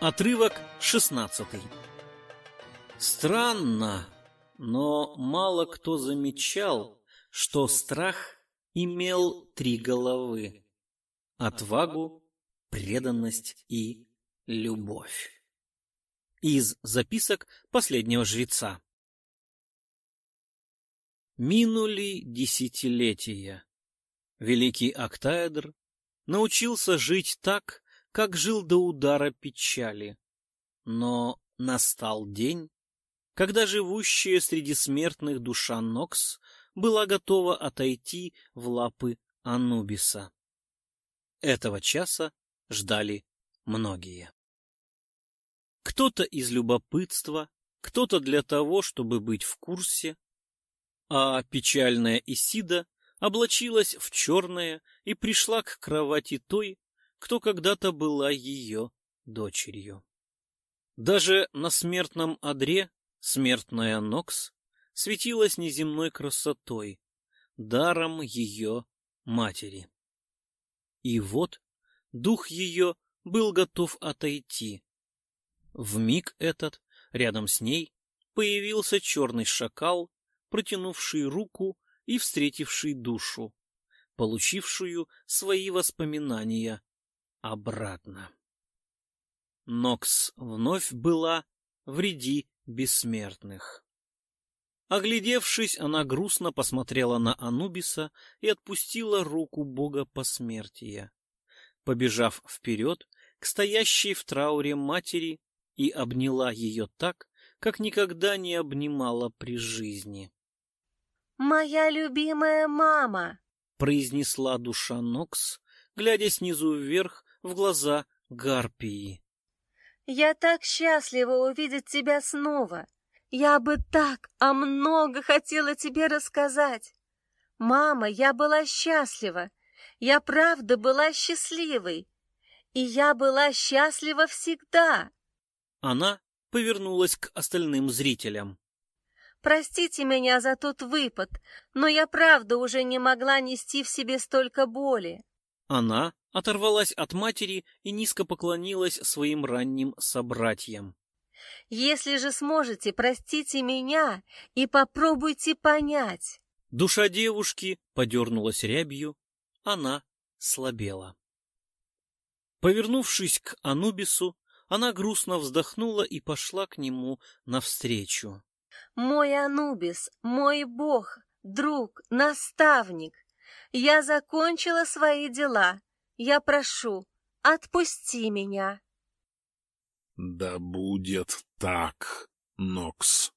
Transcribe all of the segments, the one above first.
Отрывок шестнадцатый. Странно, но мало кто замечал, что страх имел три головы — отвагу, преданность и любовь. Из записок последнего жреца. Минули десятилетия. Великий Октаэдр научился жить так, как жил до удара печали. Но настал день, когда живущая среди смертных душа Нокс была готова отойти в лапы Анубиса. Этого часа ждали многие. Кто-то из любопытства, кто-то для того, чтобы быть в курсе, а печальная Исида облачилась в черное и пришла к кровати той, кто когда-то была ее дочерью. Даже на смертном одре смертная Нокс светилась неземной красотой, даром ее матери. И вот дух ее был готов отойти. В миг этот рядом с ней появился черный шакал, протянувший руку и встретивший душу, получившую свои воспоминания обратно. Нокс вновь была в ряди бессмертных. Оглядевшись, она грустно посмотрела на Анубиса и отпустила руку бога посмертия. Побежав вперед к стоящей в трауре матери и обняла ее так, как никогда не обнимала при жизни. «Моя любимая мама!» — произнесла душа Нокс, глядя снизу вверх в глаза Гарпии. «Я так счастлива увидеть тебя снова. Я бы так, а много хотела тебе рассказать. Мама, я была счастлива. Я правда была счастливой. И я была счастлива всегда». Она повернулась к остальным зрителям. «Простите меня за тот выпад, но я правда уже не могла нести в себе столько боли». Она оторвалась от матери и низко поклонилась своим ранним собратьям. «Если же сможете, простите меня и попробуйте понять». Душа девушки подернулась рябью, она слабела. Повернувшись к Анубису, она грустно вздохнула и пошла к нему навстречу. «Мой Анубис, мой бог, друг, наставник, я закончила свои дела. Я прошу, отпусти меня. Да будет так, Нокс.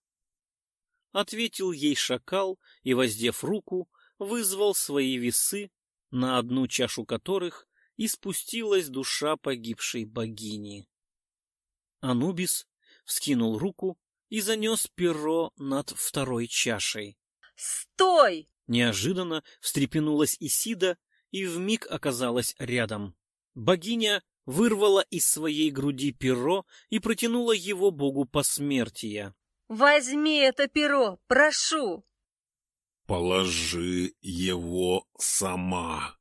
Ответил ей шакал и, воздев руку, вызвал свои весы, на одну чашу которых и спустилась душа погибшей богини. Анубис вскинул руку и занес перо над второй чашей. «Стой!» Неожиданно встрепенулась Исида и вмиг оказалась рядом. Богиня вырвала из своей груди перо и протянула его богу посмертия. «Возьми это перо, прошу!» «Положи его сама!»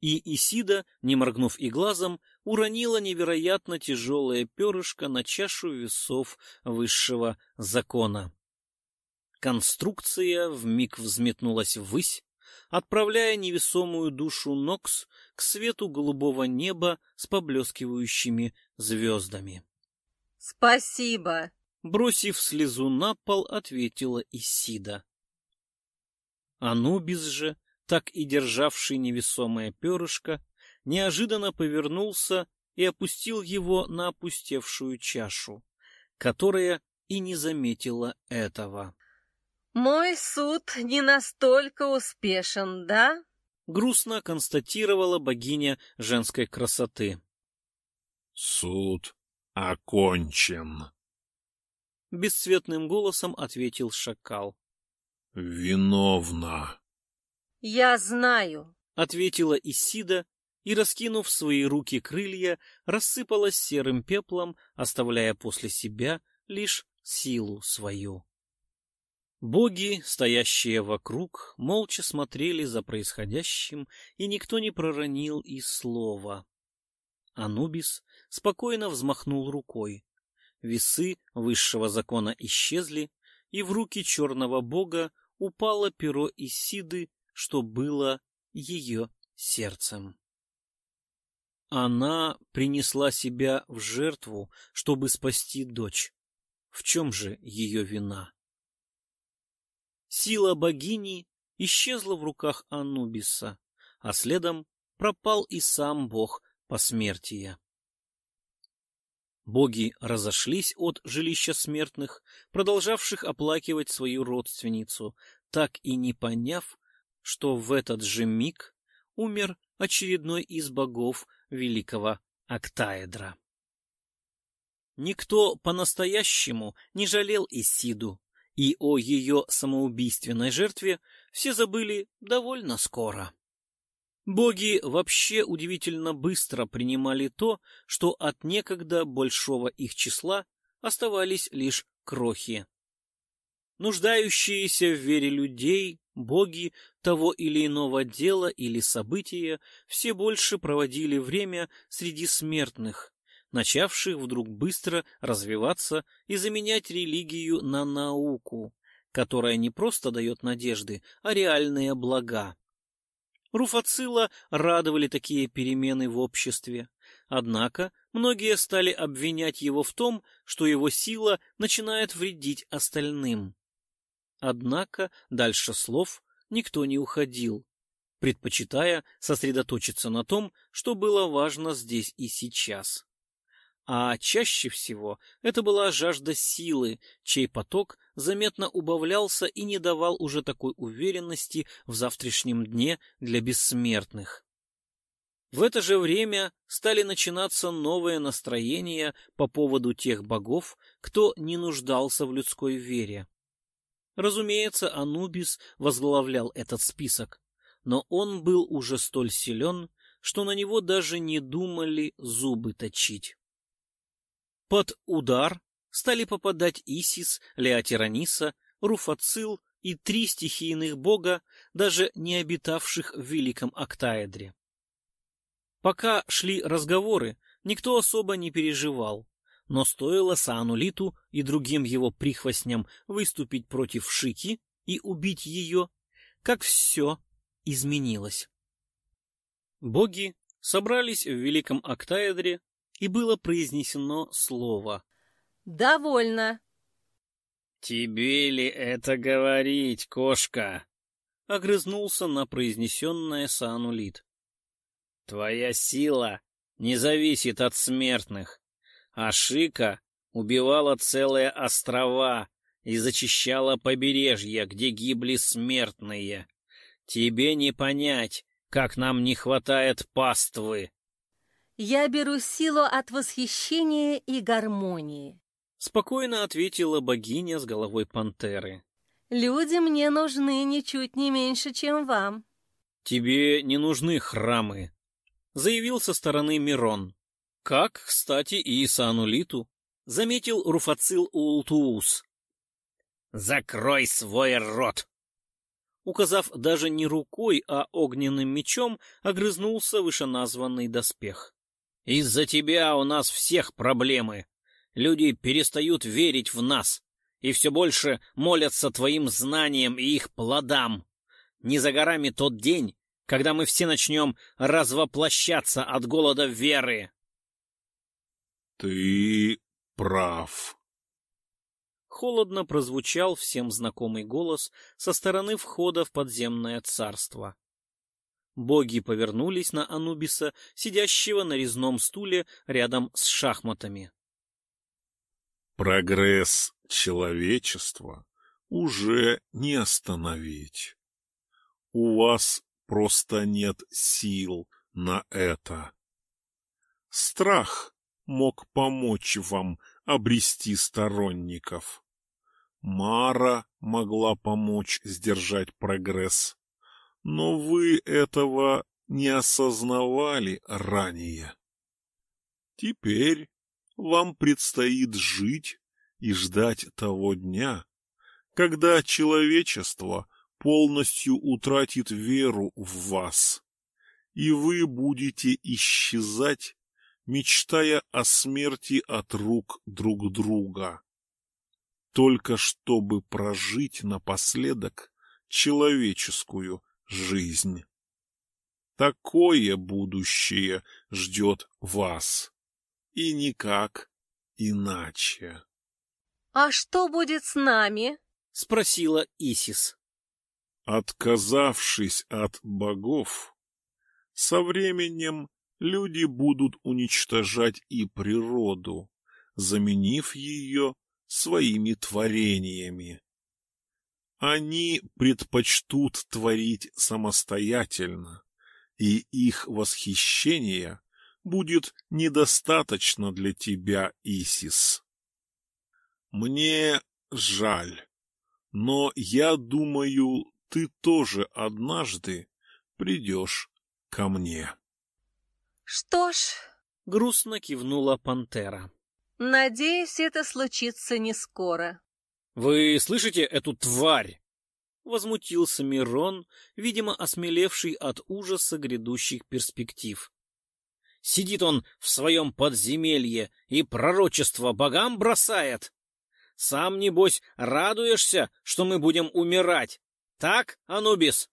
И Исида, не моргнув и глазом, уронила невероятно тяжелое перышко на чашу весов высшего закона. Конструкция вмиг взметнулась ввысь, отправляя невесомую душу Нокс к свету голубого неба с поблескивающими звездами. «Спасибо!» Бросив слезу на пол, ответила Исида. Анубис же, так и державший невесомое перышко, неожиданно повернулся и опустил его на опустевшую чашу, которая и не заметила этого. «Мой суд не настолько успешен, да?» — грустно констатировала богиня женской красоты. «Суд окончен», — бесцветным голосом ответил шакал. «Виновна». «Я знаю», — ответила Исида и, раскинув свои руки крылья, рассыпалась серым пеплом, оставляя после себя лишь силу свою. Боги, стоящие вокруг, молча смотрели за происходящим, и никто не проронил и слова. Анубис спокойно взмахнул рукой. Весы высшего закона исчезли, и в руки черного бога упало перо Исиды, что было ее сердцем. Она принесла себя в жертву, чтобы спасти дочь. В чем же ее вина? Сила богини исчезла в руках Анубиса, а следом пропал и сам бог посмертия. Боги разошлись от жилища смертных, продолжавших оплакивать свою родственницу, так и не поняв, что в этот же миг умер очередной из богов великого Октаэдра. Никто по-настоящему не жалел Исиду, и о ее самоубийственной жертве все забыли довольно скоро. Боги вообще удивительно быстро принимали то, что от некогда большого их числа оставались лишь крохи. Нуждающиеся в вере людей, боги того или иного дела или события все больше проводили время среди смертных, начавших вдруг быстро развиваться и заменять религию на науку, которая не просто дает надежды, а реальные блага. Руфацила радовали такие перемены в обществе. Однако многие стали обвинять его в том, что его сила начинает вредить остальным. Однако дальше слов никто не уходил, предпочитая сосредоточиться на том, что было важно здесь и сейчас. А чаще всего это была жажда силы, чей поток заметно убавлялся и не давал уже такой уверенности в завтрашнем дне для бессмертных. В это же время стали начинаться новые настроения по поводу тех богов, кто не нуждался в людской вере. Разумеется, Анубис возглавлял этот список, но он был уже столь силен, что на него даже не думали зубы точить. Под удар стали попадать Исис, Леотираниса, Руфацил и три стихийных бога, даже не обитавших в Великом Октаэдре. Пока шли разговоры, никто особо не переживал, но стоило Саанулиту и другим его прихвостням выступить против Шики и убить ее, как все изменилось. Боги собрались в Великом Октаэдре и было произнесено слово. «Довольно!» «Тебе ли это говорить, кошка?» — огрызнулся на произнесенное Саанулит. «Твоя сила не зависит от смертных, а Шика убивала целые острова и зачищала побережья, где гибли смертные. Тебе не понять, как нам не хватает паствы. Я беру силу от восхищения и гармонии. Спокойно ответила богиня с головой пантеры. Люди мне нужны ничуть не меньше, чем вам. Тебе не нужны храмы, заявил со стороны Мирон. Как, кстати, и Исаанулиту, заметил Руфацил Ултуус. «Закрой свой рот!» Указав даже не рукой, а огненным мечом, огрызнулся вышеназванный доспех. Из-за тебя у нас всех проблемы. Люди перестают верить в нас и все больше молятся твоим знаниям и их плодам. Не за горами тот день, когда мы все начнем развоплощаться от голода веры. Ты прав. Холодно прозвучал всем знакомый голос со стороны входа в подземное царство. Боги повернулись на Анубиса, сидящего на резном стуле рядом с шахматами. Прогресс человечества уже не остановить. У вас просто нет сил на это. Страх мог помочь вам обрести сторонников. Мара могла помочь сдержать прогресс но вы этого не осознавали ранее. Теперь вам предстоит жить и ждать того дня, когда человечество полностью утратит веру в вас, и вы будете исчезать, мечтая о смерти от рук друг друга, только чтобы прожить напоследок человеческую жизнь. Такое будущее ждет вас, и никак иначе. — А что будет с нами? — спросила Исис. Отказавшись от богов, со временем люди будут уничтожать и природу, заменив ее своими творениями. Они предпочтут творить самостоятельно, и их восхищение будет недостаточно для тебя, Исис. Мне жаль, но я думаю, ты тоже однажды придешь ко мне. Что ж, грустно кивнула пантера. Надеюсь, это случится не скоро. Вы слышите эту тварь? Возмутился Мирон, видимо, осмелевший от ужаса грядущих перспектив. Сидит он в своем подземелье и пророчество богам бросает. Сам, небось, радуешься, что мы будем умирать. Так, Анубис?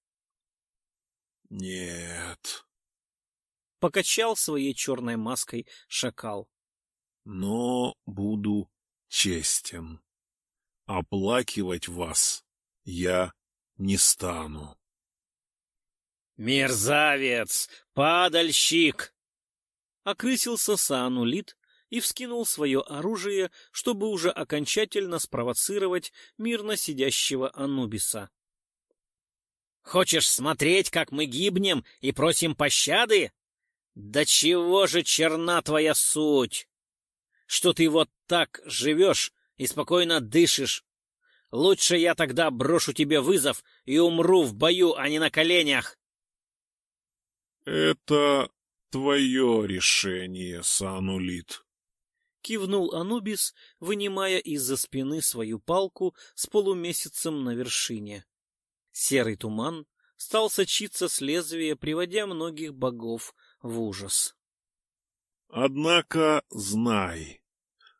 Нет. Покачал своей черной маской шакал. Но буду честен. Оплакивать вас я не стану. Мерзавец! Падальщик! Окрысился Саанулит и вскинул свое оружие, чтобы уже окончательно спровоцировать мирно сидящего Анубиса. «Хочешь смотреть, как мы гибнем и просим пощады? Да чего же черна твоя суть? Что ты вот так живешь и спокойно дышишь? Лучше я тогда брошу тебе вызов и умру в бою, а не на коленях!» «Это твое решение, Санулит», — кивнул Анубис, вынимая из-за спины свою палку с полумесяцем на вершине. Серый туман стал сочиться с лезвия, приводя многих богов в ужас. «Однако знай,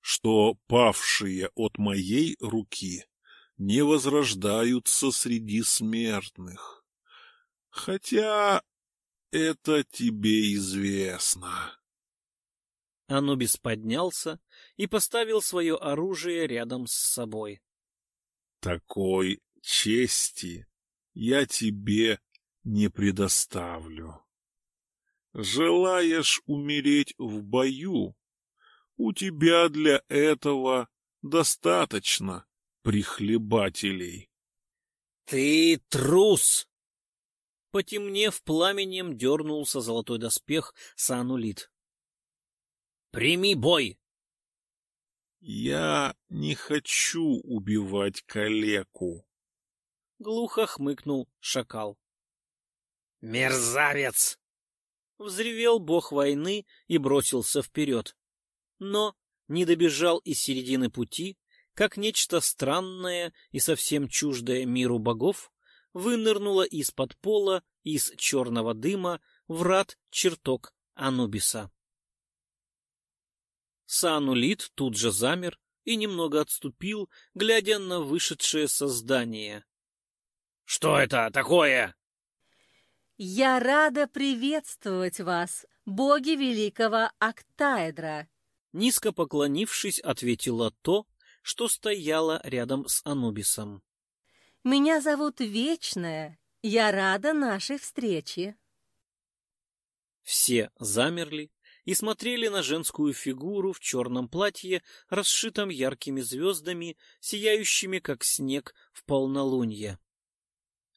что павшие от моей руки не возрождаются среди смертных, хотя это тебе известно». Анубис поднялся и поставил свое оружие рядом с собой. «Такой чести я тебе не предоставлю. Желаешь умереть в бою? У тебя для этого достаточно прихлебателей. — Ты трус! Потемнев пламенем, дернулся золотой доспех Санулит. — Прими бой! — Я не хочу убивать калеку, — глухо хмыкнул шакал. «Мерзавец!» — взревел бог войны и бросился вперед. Но не добежал из середины пути, как нечто странное и совсем чуждое миру богов вынырнуло из-под пола, из черного дыма, врат чертог Анубиса. Саанулит тут же замер и немного отступил, глядя на вышедшее создание. — Что это такое? «Я рада приветствовать вас, боги великого Актаэдра!» Низко поклонившись, ответила то, что стояло рядом с Анубисом. «Меня зовут Вечная. Я рада нашей встрече». Все замерли и смотрели на женскую фигуру в черном платье, расшитом яркими звездами, сияющими, как снег в полнолуние.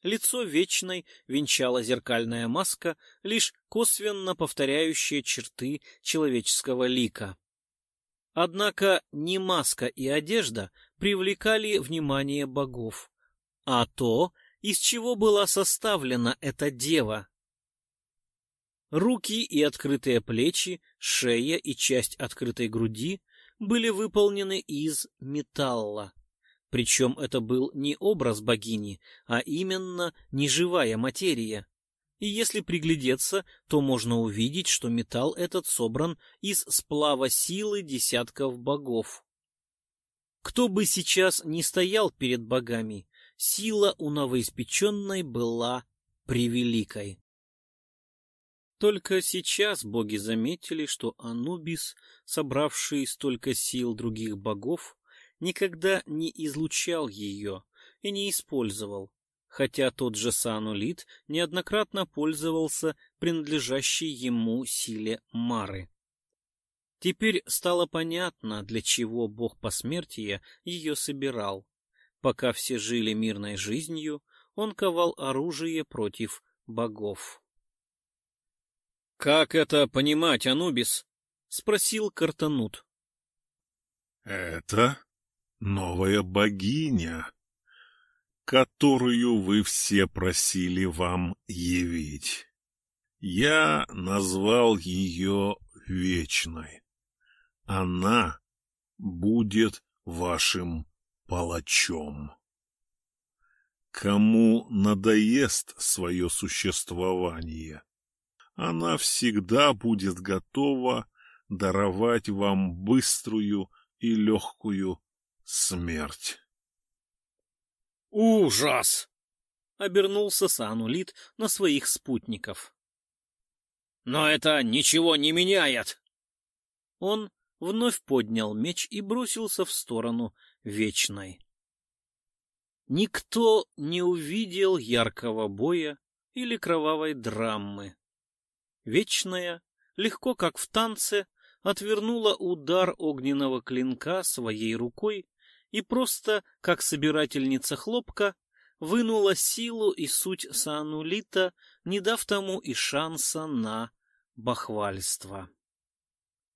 Лицо вечной венчала зеркальная маска, лишь косвенно повторяющая черты человеческого лика. Однако не маска и одежда привлекали внимание богов, а то, из чего была составлена эта дева. Руки и открытые плечи, шея и часть открытой груди были выполнены из металла, Причем это был не образ богини, а именно неживая материя. И если приглядеться, то можно увидеть, что металл этот собран из сплава силы десятков богов. Кто бы сейчас не стоял перед богами, сила у новоиспеченной была превеликой. Только сейчас боги заметили, что Анубис, собравший столько сил других богов, никогда не излучал ее и не использовал, хотя тот же Санулит неоднократно пользовался принадлежащей ему силе Мары. Теперь стало понятно, для чего бог посмертия ее собирал. Пока все жили мирной жизнью, он ковал оружие против богов. — Как это понимать, Анубис? — спросил Картанут. — Это новая богиня, которую вы все просили вам явить. Я назвал ее Вечной. Она будет вашим палачом. Кому надоест свое существование, она всегда будет готова даровать вам быструю и легкую смерть. «Ужас!» — обернулся Санулит на своих спутников. «Но это ничего не меняет!» Он вновь поднял меч и бросился в сторону Вечной. Никто не увидел яркого боя или кровавой драмы. Вечная, легко как в танце, отвернула удар огненного клинка своей рукой и просто, как собирательница хлопка, вынула силу и суть Саанулита, не дав тому и шанса на бахвальство.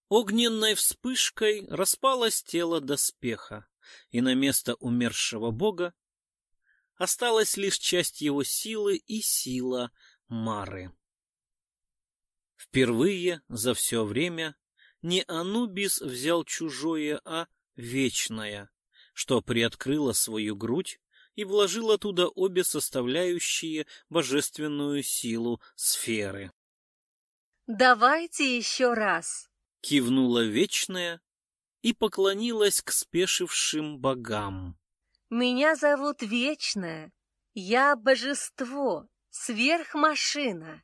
Огненной вспышкой распалось тело доспеха, и на место умершего бога осталась лишь часть его силы и сила Мары. Впервые за все время не Анубис взял чужое, а вечное, что приоткрыло свою грудь и вложило туда обе составляющие божественную силу сферы. «Давайте еще раз!» — кивнула вечная и поклонилась к спешившим богам. «Меня зовут Вечная. Я божество, сверхмашина.